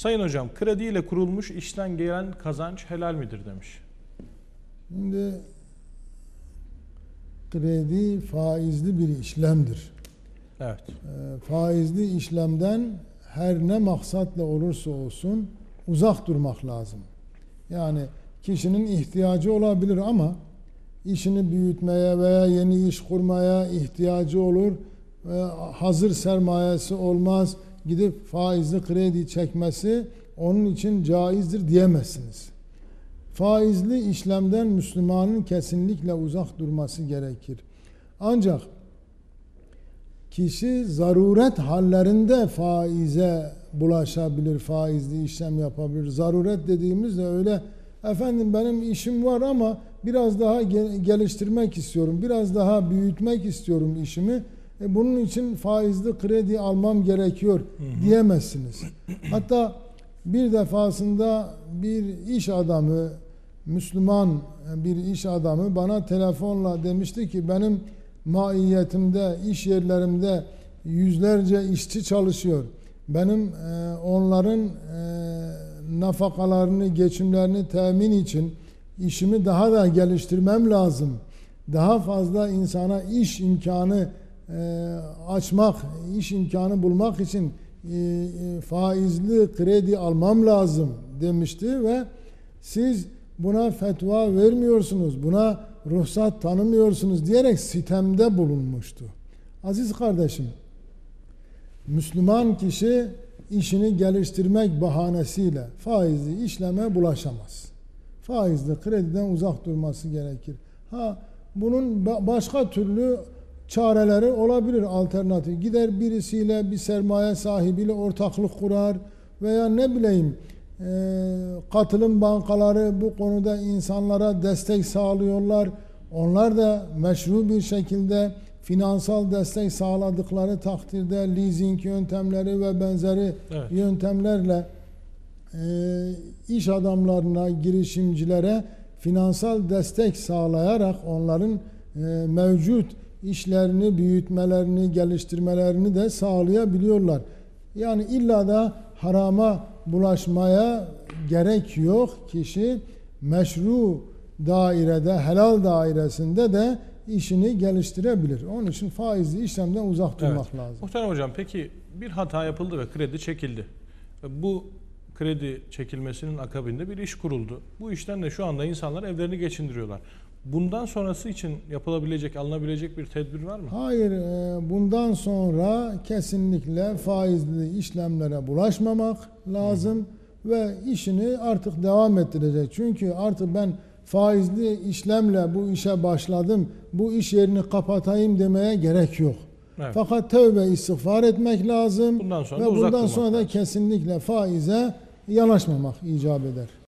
Sayın hocam krediyle kurulmuş işten gelen kazanç helal midir demiş. Şimdi kredi faizli bir işlemdir. Evet. Ee, faizli işlemden her ne maksatla olursa olsun uzak durmak lazım. Yani kişinin ihtiyacı olabilir ama işini büyütmeye veya yeni iş kurmaya ihtiyacı olur. Ve hazır sermayesi olmaz. Gidip faizli kredi çekmesi onun için caizdir diyemezsiniz. Faizli işlemden Müslümanın kesinlikle uzak durması gerekir. Ancak kişi zaruret hallerinde faize bulaşabilir, faizli işlem yapabilir. Zaruret dediğimizde öyle efendim benim işim var ama biraz daha geliştirmek istiyorum, biraz daha büyütmek istiyorum işimi. E bunun için faizli kredi almam gerekiyor diyemezsiniz. Hatta bir defasında bir iş adamı, Müslüman bir iş adamı bana telefonla demişti ki benim maiyetimde, iş yerlerimde yüzlerce işçi çalışıyor. Benim e, onların e, nafakalarını, geçimlerini temin için işimi daha da geliştirmem lazım. Daha fazla insana iş imkanı e, açmak, iş imkanı bulmak için e, e, faizli kredi almam lazım demişti ve siz buna fetva vermiyorsunuz, buna ruhsat tanımıyorsunuz diyerek sitemde bulunmuştu. Aziz kardeşim, Müslüman kişi işini geliştirmek bahanesiyle faizli işleme bulaşamaz. Faizli krediden uzak durması gerekir. Ha bunun başka türlü çareleri olabilir alternatif. Gider birisiyle bir sermaye sahibiyle ortaklık kurar veya ne bileyim katılım bankaları bu konuda insanlara destek sağlıyorlar. Onlar da meşru bir şekilde finansal destek sağladıkları takdirde leasing yöntemleri ve benzeri Evet. yöntemlerle e, iş adamlarına, girişimcilere finansal destek sağlayarak onların e, mevcut işlerini büyütmelerini, geliştirmelerini de sağlayabiliyorlar. Yani illa da harama bulaşmaya gerek yok. Kişi meşru dairede, helal dairesinde de işini geliştirebilir. Onun için faizli işlemden uzak durmak Evet. lazım. Muhterem hocam peki bir hata yapıldı ve kredi çekildi. Bu kredi çekilmesinin akabinde bir iş kuruldu. Bu işten de şu anda insanlar evlerini geçindiriyorlar. Bundan sonrası için yapılabilecek, alınabilecek bir tedbir var mı? Hayır, e, bundan sonra kesinlikle faizli işlemlere bulaşmamak lazım ve işini artık devam ettirecek. Çünkü artık ben faizli işlemle bu işe başladım, bu iş yerini kapatayım demeye gerek yok. Evet. Fakat tövbe istiğfar etmek lazım Bundan sonra ve bundan sonra da kesinlikle faize yanaşmamak icap eder.